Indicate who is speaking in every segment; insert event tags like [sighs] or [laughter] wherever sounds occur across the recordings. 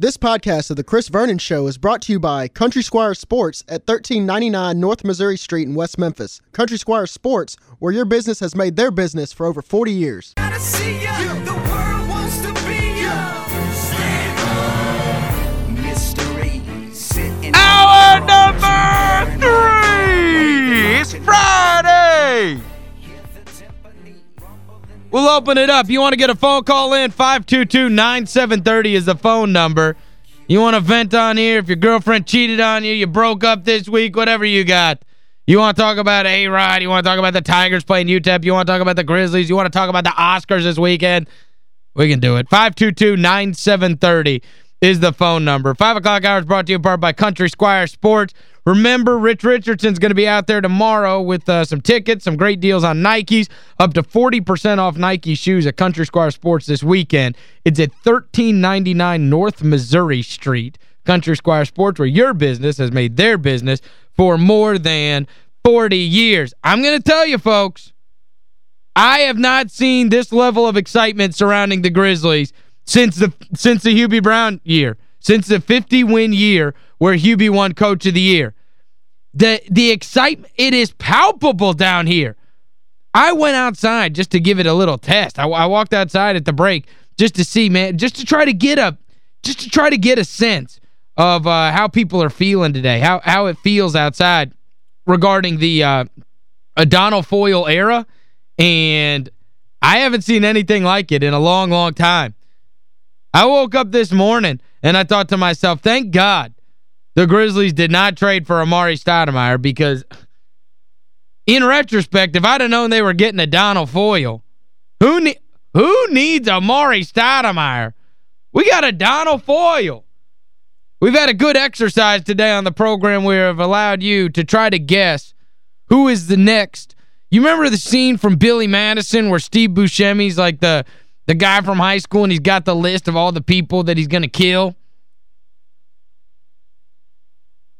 Speaker 1: This podcast of The Chris Vernon Show is brought to you by Country Squire Sports at 1399 North Missouri Street in West Memphis. Country Squire Sports, where your business has made their business for over 40 years.
Speaker 2: Hour number three! It's Friday! We'll open it up. You want to get a phone call in? 522-9730 is the phone number. You want to vent on here? If your girlfriend cheated on you, you broke up this week, whatever you got. You want to talk about A-Rod? You want to talk about the Tigers playing UTEP? You want to talk about the Grizzlies? You want to talk about the Oscars this weekend? We can do it. 522-9730 is the phone number. 5 o'clock hour is brought to you in part by Country Squire Sports. Remember, Rich Richardson's going to be out there tomorrow with uh, some tickets, some great deals on Nikes, up to 40% off Nike shoes at Country Squire Sports this weekend. It's at 1399 North Missouri Street. Country Squire Sports, where your business has made their business for more than 40 years. I'm going to tell you, folks, I have not seen this level of excitement surrounding the Grizzlies since the since the Hubie Brown year, since the 50-win year where Hubie won Coach of the Year. The the excitement, it is palpable down here. I went outside just to give it a little test. I, I walked outside at the break just to see, man, just to try to get a just to try to get a sense of uh, how people are feeling today, how how it feels outside regarding the uh, Adonal Foyle era, and I haven't seen anything like it in a long, long time. I woke up this morning and I thought to myself, thank God the Grizzlies did not trade for Amar'e Stoudemire because in retrospect, if I'd have known they were getting Adonal Foyle, who ne who needs Amar'e Stoudemire? We got a Donald Foyle. We've had a good exercise today on the program where have allowed you to try to guess who is the next. You remember the scene from Billy Madison where Steve Buscemi's like the the guy from high school and he's got the list of all the people that he's going to kill?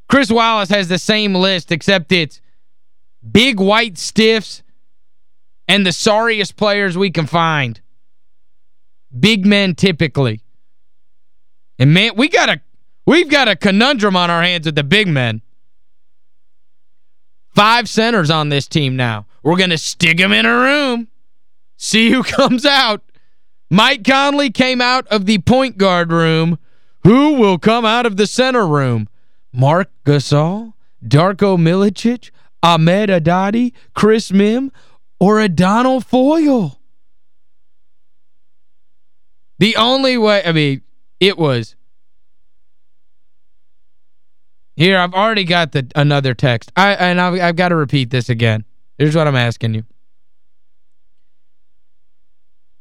Speaker 2: Chris Wallace has the same list except it's big white stiffs and the sorriest players we can find. Big men typically. And man, we got a we've got a conundrum on our hands with the big men. Five centers on this team now. We're going to stick them in a room. See who [laughs] comes out. Mike Conley came out of the point guard room. Who will come out of the center room? Marc Gasol, Darko Milicic, Ahmed Haddadi, Chris Mihm, or Adonal Foyle? The only way, I mean, it was. Here, I've already got the another text. I And I've, I've got to repeat this again. Here's what I'm asking you.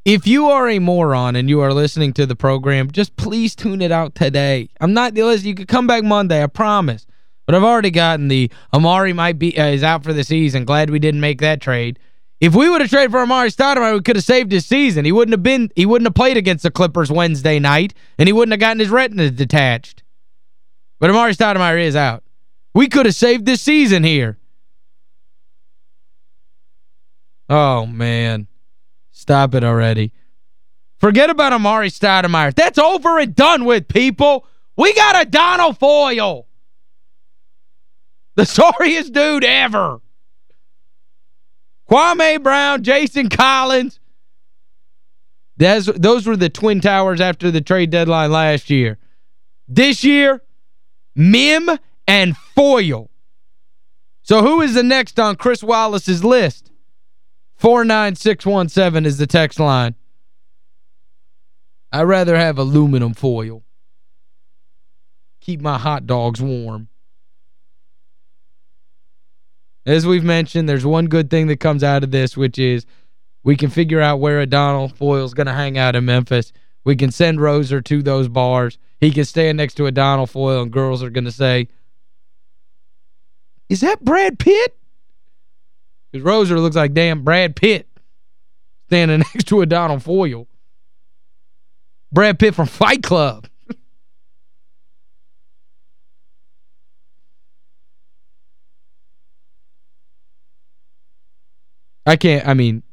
Speaker 2: If you are a moron and you are listening to the program, just please tune it out today. I'm not the listener. you could come back Monday, I promise. But I've already gotten the Amar'e might be uh, is out for the season. Glad we didn't make that trade. If we would have traded for Amar'e Stoudemire, we could have saved his season. He wouldn't have been he wouldn't have played against the Clippers Wednesday night and he wouldn't have gotten his retina detached. But Amar'e Stoudemire is out. We could have saved this season here. Oh, man. Stop it already. Forget about Amar'e Stoudemire. That's over and done with, people. We got a Donald Foyle. The sorriest dude ever. Kwame Brown, Jason Collins. That's, those were the Twin Towers after the trade deadline last year. This year, Mihm and Foyle. So who is the next on Chris Wallace's list? 49617 is the text line. I'd rather have aluminum foil. Keep my hot dogs warm. As we've mentioned, there's one good thing that comes out of this, which is we can figure out where Adonal Foyle's going to hang out in Memphis. We can send Roser to those bars. He can stand next to Adonal Foyle, and girls are going to say, is that Brad Pitt? Because Roser looks like damn Brad Pitt standing [laughs] next to a Donald Foyle. Brad Pitt from Fight Club. I can't, I mean,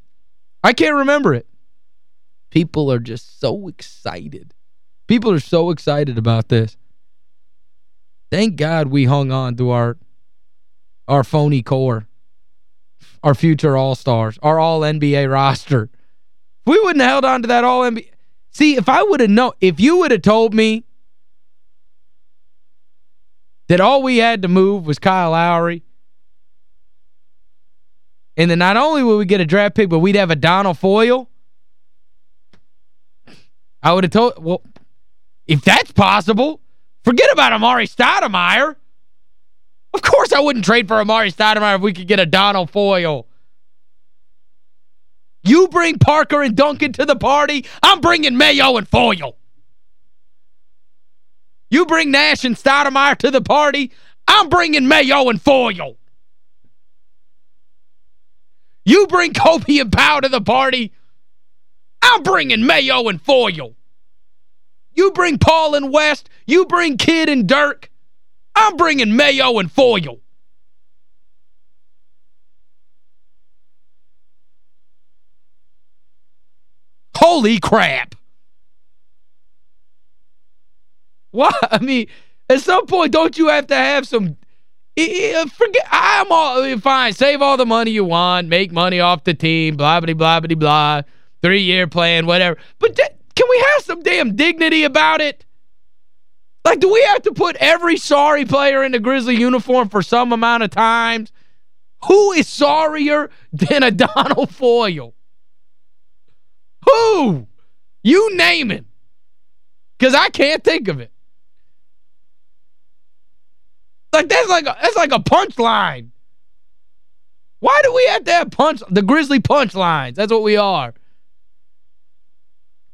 Speaker 2: I can't remember it. People are just so excited. People are so excited about this. Thank God we hung on to our our phony core, our future All-Stars, our All-NBA roster. We wouldn't have held on to that All-NBA... See, if I would have known, if you would have told me that all we had to move was Kyle Lowry, and then not only would we get a draft pick, but we'd have a Donald Foyle, I would have told, well, if that's possible, forget about Amar'e Stoudemire. Of course I wouldn't trade for Amar'e Stoudemire if we could get a Donald Foyle. You bring Parker and Duncan to the party, I'm bringing Mayo and Foyle. You bring Nash and Stoudemire to the party, I'm bringing Mayo and Foyle. You bring Kobe and Pau to the party, I'm bringing Mayo and Foyle. You bring Paul and West, you bring Kidd and Dirk, I'm bringing Mayo and Foyle. Holy crap. What? I mean, at some point, don't you have to have some... Uh, forget, I'm all fine. Save all the money you want. Make money off the team. Blah, blah, blah, blah, blah. Three-year plan, whatever. But can we have some damn dignity about it? Like, do we have to put every sorry player in the Grizzly uniform for some amount of times? Who is sorrier than a [laughs] Donald Foyle? Who? You name him. Because I can't think of it. Like, that's like a, that's like a punchline. Why do we have to have punch the Grizzly punchlines? That's what we are.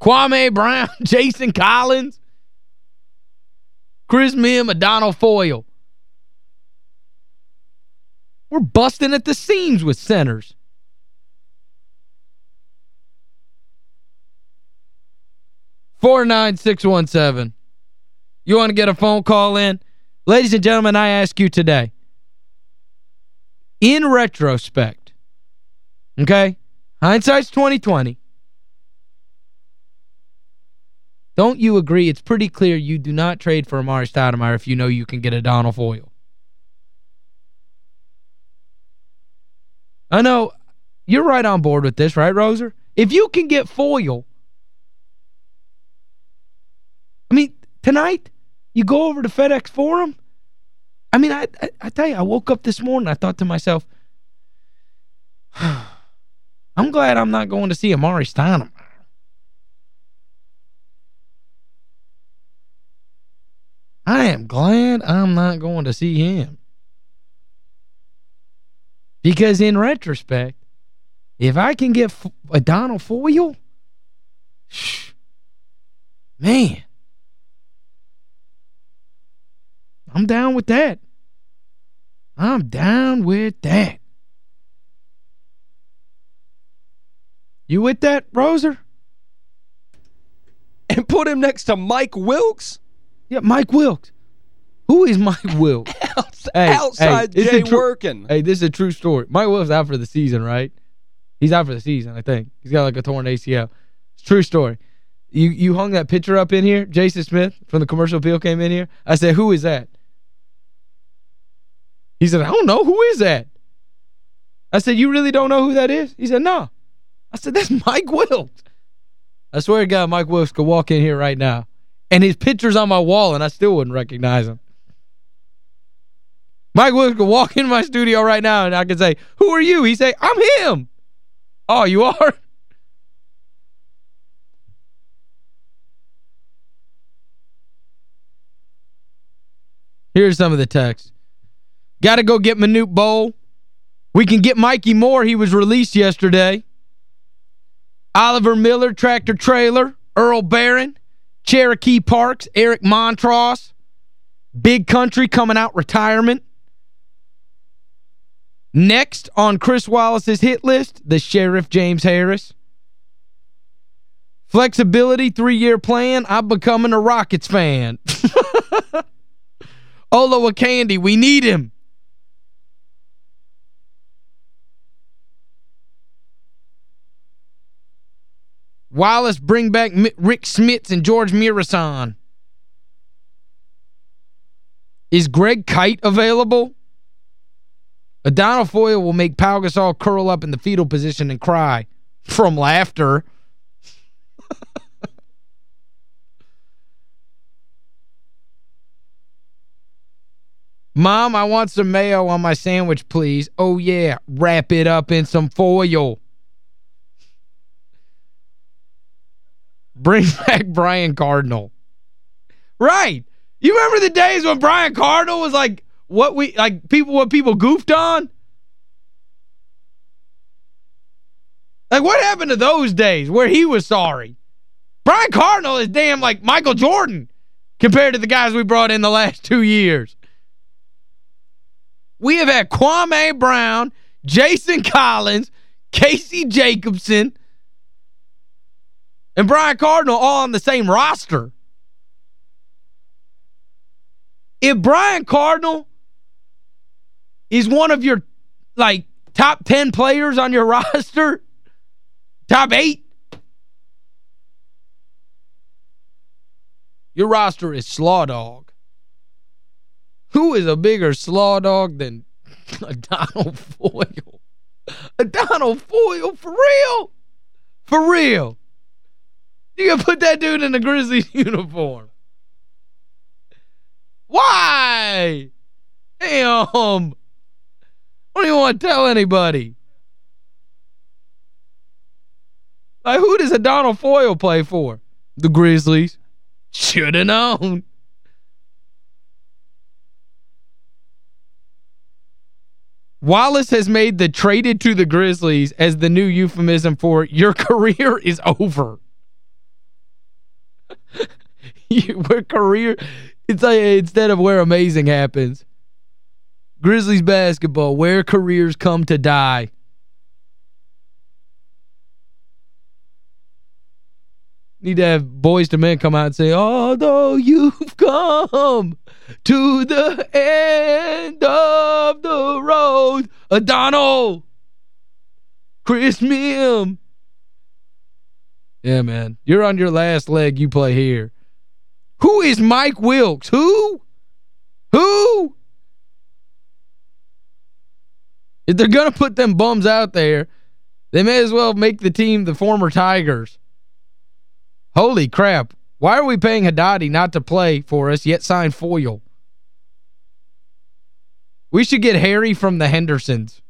Speaker 2: Kwame Brown, [laughs] Jason Collins, Chris Mihm, Donald Foyle. We're busting at the seams with centers. Four nine six one seven. You want to get a phone call in? Ladies and gentlemen, I ask you today, in retrospect, okay, hindsight's 2020, don't you agree it's pretty clear you do not trade for Amar'e Stoudemire if you know you can get a Donald Foyle? I know you're right on board with this, right, Roser? If you can get Foyle, I mean, tonight, you go over to FedEx Forum. I mean, I, I, I tell you, I woke up this morning, I thought to myself, [sighs] I'm glad I'm not going to see Amar'e Stoudemire. I am glad I'm not going to see him. Because in retrospect, if I can get a Donald Foyle, man, I'm down with that. I'm down with that. You with that, Roser?
Speaker 3: And put him next to Mike Wilks?
Speaker 2: Yeah, Mike Wilks. Who is Mike Wilks? [laughs]
Speaker 3: hey, outside hey, Jay working.
Speaker 2: Hey, this is a true story. Mike Wilks out for the season, right? He's out for the season, I think. He's got like a torn ACL. It's true story. You you hung that picture up in here. Jason Smith from the commercial appeal came in here. I said, who is that? He said, I don't know. Who is that? I said, you really don't know who that is? He said, no. I said, that's [laughs] Mike Wilks. I swear to God, Mike Wilks could walk in here right now. And his picture's on my wall, and I still wouldn't recognize him. Mike Wilks could walk in my studio right now, and I could say, who are you? He say, I'm him. Oh, you are? Here's some of the text. Got to go get Manute Bol. We can get Mikki Moore. He was released yesterday. Oliver Miller, Tractor Traylor, Earl Barron, Cherokee Parks, Eric Montross, Big Country coming out retirement. Next on Chris Wallace's hit list, the Sheriff James Harris. Flexibility, three-year plan, I'm becoming a Rockets fan. [laughs] Olowokandi, we need him. Wallace bring back Rick Smits and George Muresan. Is Greg Kite available? Adonal Foyle will make Pau Gasol curl up in the fetal position and cry from laughter. [laughs] Mom, I want some mayo on my sandwich, please. Oh, yeah. Wrap it up in some foil. Bring [laughs] back Brian Cardinal. Right. You remember the days when Brian Cardinal was like what we like people what people goofed on? Like what happened to those days where he was sorry? Brian Cardinal is damn like Michael Jordan compared to the guys we brought in the last two years. We have had Kwame Brown, Jason Collins, Casey Jacobsen, and Brian Cardinal all on the same roster. If Brian Cardinal is one of your, like, top 10 players on your [laughs] roster, top eight, your roster is slaw dog. Who is a bigger slaw dog than [laughs] Donald Foyle? A [laughs] Donald Foyle, for real? For real. You gonna put that dude in a Grizzlies [laughs] uniform. Why? Damn. I don't even want to tell anybody. Like, who does a Donald Foyle play for? The Grizzlies. Should have known. Wallace has made the traded to the Grizzlies as the new euphemism for your [laughs] career is over. [laughs] your career it's like instead of where amazing happens. Grizzlies basketball, where careers come to die. Need to have Boyz II Men come out and say, although you've come to the end of the road, Adonal, Chris Mihm. Yeah, man. You're on your last leg. You play here. Who is Mike Wilks? Who? Who? If they're going to put them bums out there, they may as well make the team the former Tigers. Holy crap. Why are we paying Haddadi not to play for us, yet sign Foyle? We should get Harry from the Hendersons.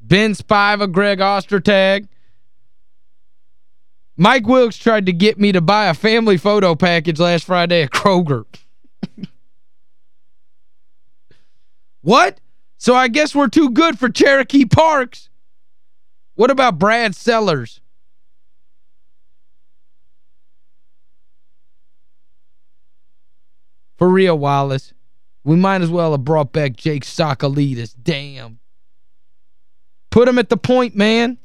Speaker 2: Ben Spiva, Greg Ostertag. Mike Wilks tried to get me to buy a family photo package last Friday at Kroger. what? So I guess we're too good for Cherokee Parks. What about Brad Sellers? For real, Wallace. We might as well have brought back Jake Tsakalidis. Damn. Put him at the point, man.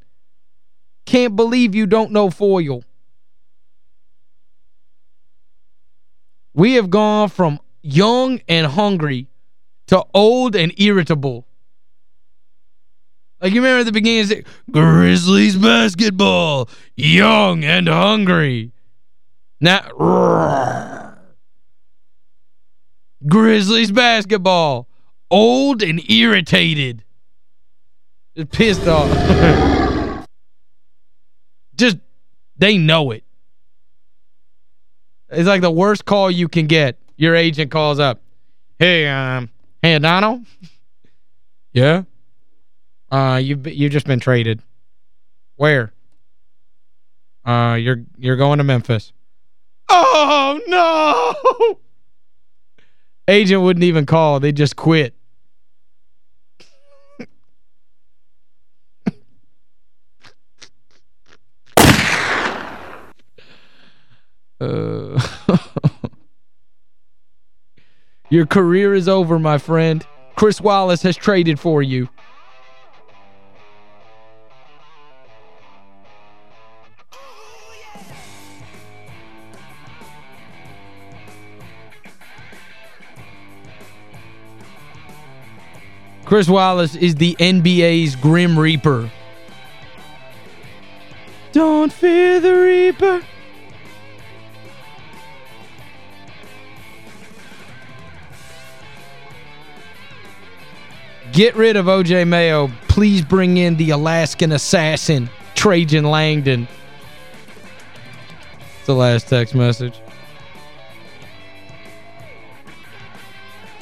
Speaker 2: Can't believe you don't know Foyle. We have gone from young and hungry to old and irritable. Like you remember at the beginning, say, Grizzlies basketball, young and hungry. Now, [laughs] Grizzlies basketball, old and irritated. Pissed off. [laughs] Just, they know it. It's like the worst call you can get. Your agent calls up. Hey, um, hey, Donald? [laughs] yeah? Uh, you've, you've just been traded. Where? Uh, you're you're going to Memphis. Oh, no! [laughs] Agent wouldn't even call. They just quit. Uh, [laughs] Your career is over, my friend. Chris Wallace has traded for you. Chris Wallace is the NBA's Grim Reaper. Don't fear the Reaper. Get rid of O.J. Mayo. Please bring in the Alaskan assassin, Trajan Langdon. It's the last text message.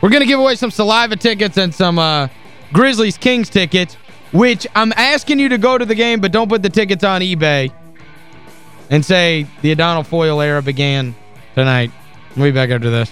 Speaker 2: We're going to give away some Saliva tickets and some uh, Grizzlies-Kings tickets, which I'm asking you to go to the game, but don't put the tickets on eBay and say the Adonal Foyle era began tonight. We'll be back after this.